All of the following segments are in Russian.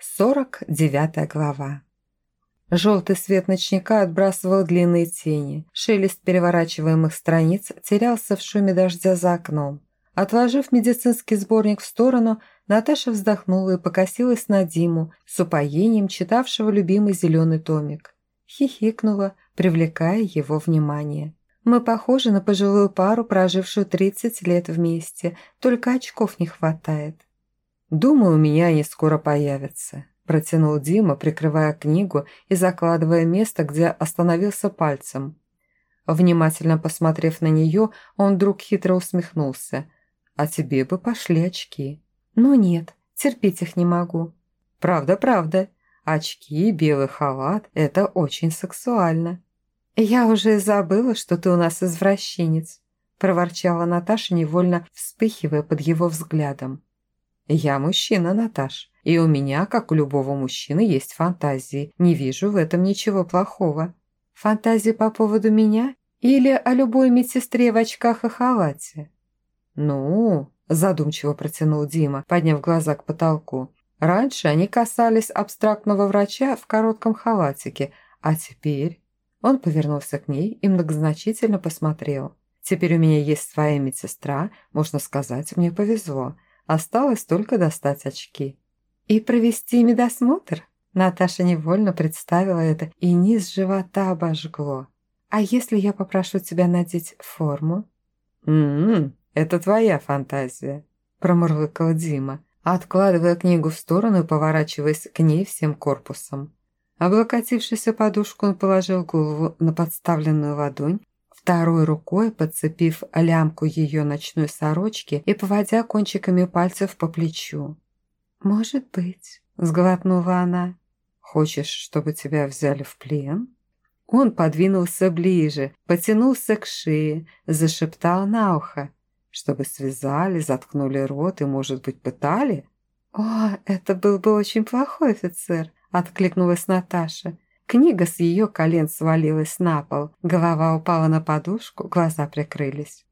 49 глава. Желтый свет ночника отбрасывал длинные тени. Шелест переворачиваемых страниц терялся в шуме дождя за окном. Отложив медицинский сборник в сторону, Наташа вздохнула и покосилась на Диму, с упоением читавшего любимый зеленый томик. Хихикнула, привлекая его внимание. «Мы похожи на пожилую пару, прожившую 30 лет вместе, только очков не хватает». «Думаю, у меня они скоро появятся», – протянул Дима, прикрывая книгу и закладывая место, где остановился пальцем. Внимательно посмотрев на нее, он вдруг хитро усмехнулся. «А тебе бы пошли очки». «Ну нет, терпеть их не могу». «Правда, правда. Очки, белый халат – это очень сексуально». «Я уже забыла, что ты у нас извращенец», – проворчала Наташа, невольно вспыхивая под его взглядом. «Я мужчина, Наташ, и у меня, как у любого мужчины, есть фантазии. Не вижу в этом ничего плохого». «Фантазии по поводу меня? Или о любой медсестре в очках и халате?» «Ну...» – задумчиво протянул Дима, подняв глаза к потолку. «Раньше они касались абстрактного врача в коротком халатике, а теперь...» Он повернулся к ней и многозначительно посмотрел. «Теперь у меня есть своя медсестра, можно сказать, мне повезло». Осталось только достать очки. «И провести медосмотр?» Наташа невольно представила это, и низ живота обожгло. «А если я попрошу тебя надеть форму?» «М-м, это твоя фантазия», – промурлыкал Дима, откладывая книгу в сторону и поворачиваясь к ней всем корпусом. Облокотившись о подушку, он положил голову на подставленную ладонь второй рукой подцепив лямку ее ночной сорочки и поводя кончиками пальцев по плечу. «Может быть», — сглотнула она. «Хочешь, чтобы тебя взяли в плен?» Он подвинулся ближе, потянулся к шее, зашептал на ухо, чтобы связали, заткнули рот и, может быть, пытали. «О, это был бы очень плохой офицер», — откликнулась Наташа. Книга с ее колен свалилась на пол, голова упала на подушку, глаза прикрылись.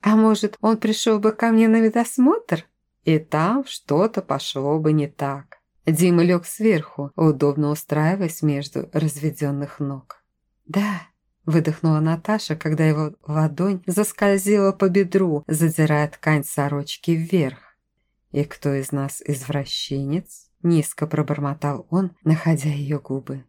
«А может, он пришел бы ко мне на медосмотр?» И там что-то пошло бы не так. Дима лег сверху, удобно устраиваясь между разведенных ног. «Да», – выдохнула Наташа, когда его ладонь заскользила по бедру, задирая ткань сорочки вверх. «И кто из нас извращенец?» – низко пробормотал он, находя ее губы.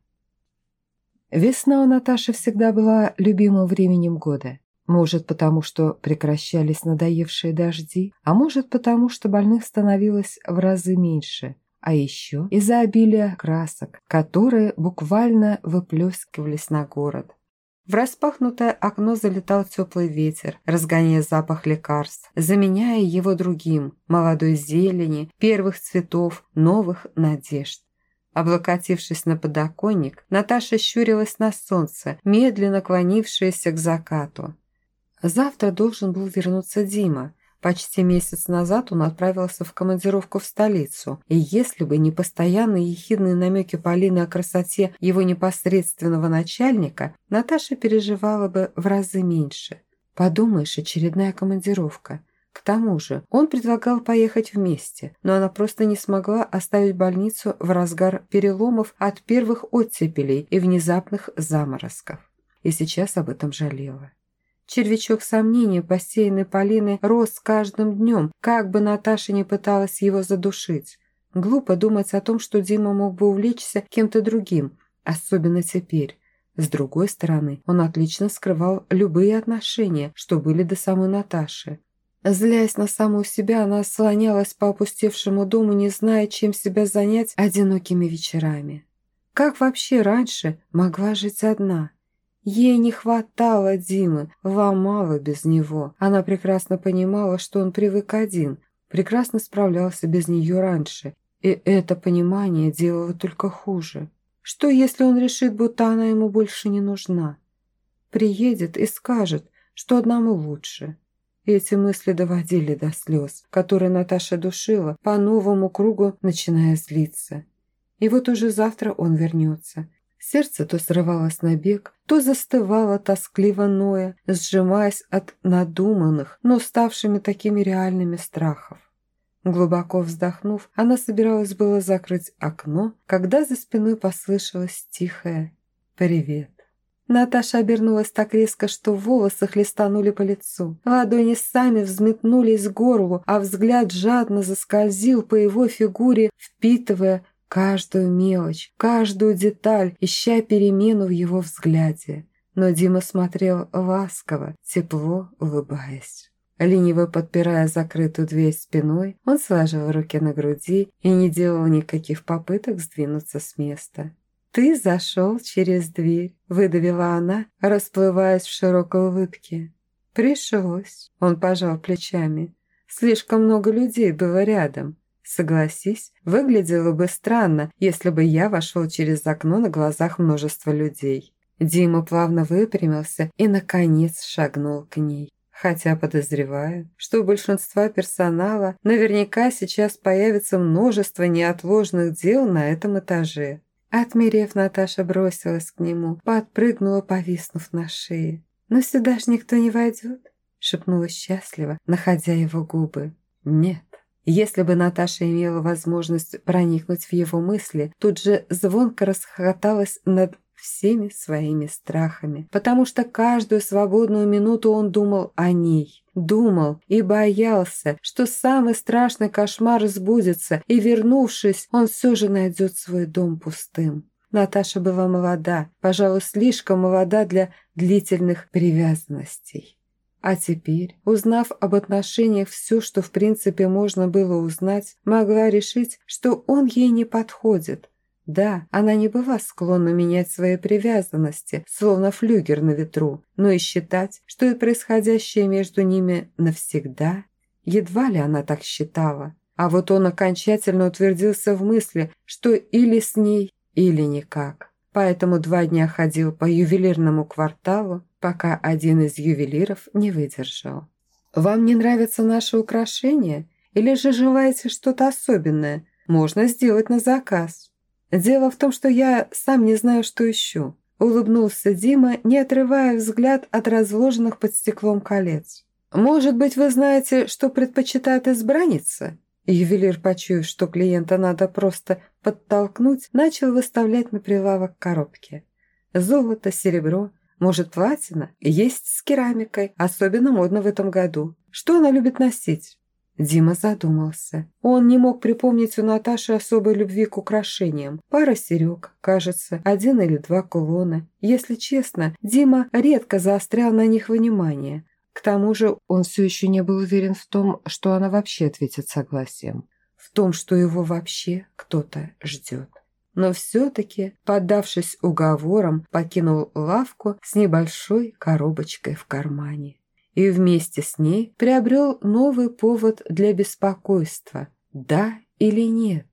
Весна у Наташи всегда была любимым временем года. Может, потому что прекращались надоевшие дожди, а может, потому что больных становилось в разы меньше. А еще из-за обилия красок, которые буквально выплескивались на город. В распахнутое окно залетал теплый ветер, разгоняя запах лекарств, заменяя его другим, молодой зелени, первых цветов, новых надежд. Облокотившись на подоконник, Наташа щурилась на солнце, медленно клонившееся к закату. Завтра должен был вернуться Дима. Почти месяц назад он отправился в командировку в столицу, и если бы не постоянные ехидные намеки Полины о красоте его непосредственного начальника, Наташа переживала бы в разы меньше. Подумаешь, очередная командировка. К тому же он предлагал поехать вместе, но она просто не смогла оставить больницу в разгар переломов от первых оттепелей и внезапных заморозков. И сейчас об этом жалела. Червячок сомнения, посеянный Полиной, рос с каждым днем, как бы Наташа не пыталась его задушить. Глупо думать о том, что Дима мог бы увлечься кем-то другим, особенно теперь. С другой стороны, он отлично скрывал любые отношения, что были до самой Наташи. Злясь на саму себя, она слонялась по опустевшему дому, не зная, чем себя занять одинокими вечерами. Как вообще раньше могла жить одна? Ей не хватало Димы, ломала без него. Она прекрасно понимала, что он привык один, прекрасно справлялся без нее раньше. И это понимание делало только хуже. Что, если он решит, будто она ему больше не нужна? Приедет и скажет, что одному лучше. Эти мысли доводили до слез, которые Наташа душила, по новому кругу начиная злиться. И вот уже завтра он вернется. Сердце то срывалось на бег, то застывало тоскливо ноя, сжимаясь от надуманных, но ставшими такими реальными страхов. Глубоко вздохнув, она собиралась было закрыть окно, когда за спиной послышалось тихое «Привет». Наташа обернулась так резко, что волосы хлестанули по лицу. Ладони сами взметнулись к горлу, а взгляд жадно заскользил по его фигуре, впитывая каждую мелочь, каждую деталь, ища перемену в его взгляде. Но Дима смотрел ласково, тепло улыбаясь. Лениво подпирая закрытую дверь спиной, он сложил руки на груди и не делал никаких попыток сдвинуться с места. «Ты зашел через дверь», – выдавила она, расплываясь в широкой улыбке. «Пришлось», – он пожал плечами. «Слишком много людей было рядом. Согласись, выглядело бы странно, если бы я вошел через окно на глазах множества людей». Дима плавно выпрямился и, наконец, шагнул к ней. Хотя подозреваю, что у большинства персонала наверняка сейчас появится множество неотложных дел на этом этаже. Отмерев, Наташа бросилась к нему, подпрыгнула, повиснув на шее. «Но сюда ж никто не войдет», — шепнула счастливо, находя его губы. «Нет». Если бы Наташа имела возможность проникнуть в его мысли, тут же звонко расхохоталась над всеми своими страхами, потому что каждую свободную минуту он думал о ней. Думал и боялся, что самый страшный кошмар сбудется, и, вернувшись, он все же найдет свой дом пустым. Наташа была молода, пожалуй, слишком молода для длительных привязанностей. А теперь, узнав об отношениях все, что в принципе можно было узнать, могла решить, что он ей не подходит – да, она не была склонна менять свои привязанности, словно флюгер на ветру, но и считать, что и происходящее между ними навсегда, едва ли она так считала. А вот он окончательно утвердился в мысли, что или с ней, или никак. Поэтому два дня ходил по ювелирному кварталу, пока один из ювелиров не выдержал. «Вам не нравятся наши украшения? Или же желаете что-то особенное? Можно сделать на заказ». «Дело в том, что я сам не знаю, что ищу», – улыбнулся Дима, не отрывая взгляд от разложенных под стеклом колец. «Может быть, вы знаете, что предпочитает избранница?» Ювелир, почуяв, что клиента надо просто подтолкнуть, начал выставлять на прилавок коробки. Золото, серебро, может, платина? Есть с керамикой, особенно модно в этом году. Что она любит носить? Дима задумался. Он не мог припомнить у Наташи особой любви к украшениям. Пара серег, кажется, один или два кулона. Если честно, Дима редко заострял на них внимание. К тому же он все еще не был уверен в том, что она вообще ответит согласием. В том, что его вообще кто-то ждет. Но все-таки, поддавшись уговорам, покинул лавку с небольшой коробочкой в кармане и вместе с ней приобрел новый повод для беспокойства – да или нет.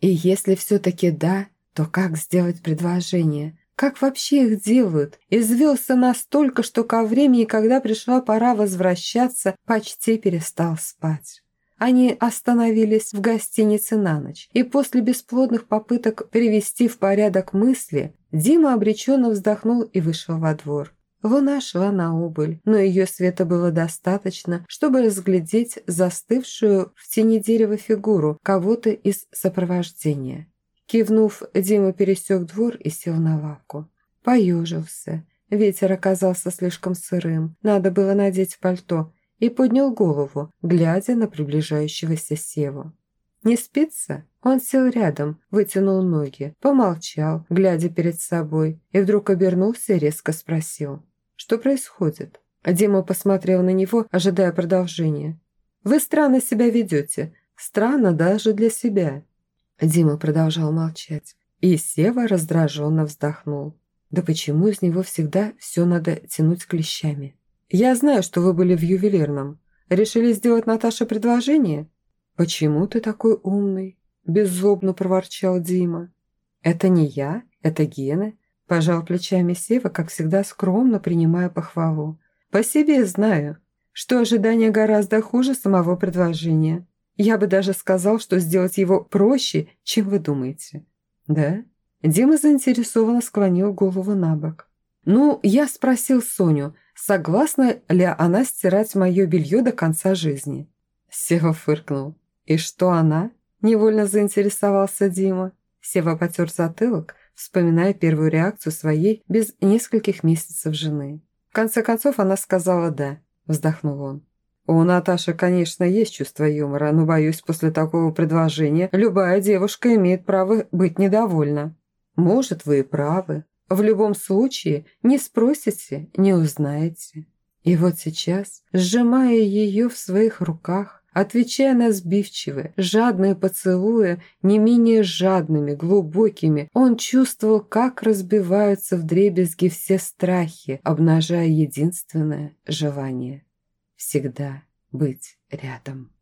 И если все-таки да, то как сделать предложение? Как вообще их делают? Извелся настолько, что ко времени, когда пришла пора возвращаться, почти перестал спать. Они остановились в гостинице на ночь, и после бесплодных попыток привести в порядок мысли, Дима обреченно вздохнул и вышел во двор. Луна шла на убыль, но ее света было достаточно, чтобы разглядеть застывшую в тени дерева фигуру кого-то из сопровождения. Кивнув, Дима пересек двор и сел на лавку. Поежился. Ветер оказался слишком сырым, надо было надеть пальто, и поднял голову, глядя на приближающегося Севу. «Не спится?» Он сел рядом, вытянул ноги, помолчал, глядя перед собой, и вдруг обернулся и резко спросил. Что происходит?» Дима посмотрел на него, ожидая продолжения. «Вы странно себя ведете. Странно даже для себя». Дима продолжал молчать. И Сева раздраженно вздохнул. «Да почему из него всегда все надо тянуть клещами?» «Я знаю, что вы были в ювелирном. Решили сделать Наташе предложение?» «Почему ты такой умный?» Беззлобно проворчал Дима. «Это не я, это Гена. Пожал плечами Сева, как всегда скромно принимая похвалу. «По себе знаю, что ожидание гораздо хуже самого предложения. Я бы даже сказал, что сделать его проще, чем вы думаете». «Да?» Дима заинтересованно склонил голову на бок. «Ну, я спросил Соню, согласна ли она стирать мое белье до конца жизни?» Сева фыркнул. «И что она?» – невольно заинтересовался Дима. Сева потер затылок, вспоминая первую реакцию своей без нескольких месяцев жены. В конце концов она сказала «да», – вздохнул он. «У Наташи, конечно, есть чувство юмора, но, боюсь, после такого предложения любая девушка имеет право быть недовольна». «Может, вы и правы. В любом случае, не спросите, не узнаете». И вот сейчас, сжимая ее в своих руках, отвечая на сбивчивые, жадные поцелуи, не менее жадными, глубокими, он чувствовал, как разбиваются в дребезги все страхи, обнажая единственное желание – всегда быть рядом.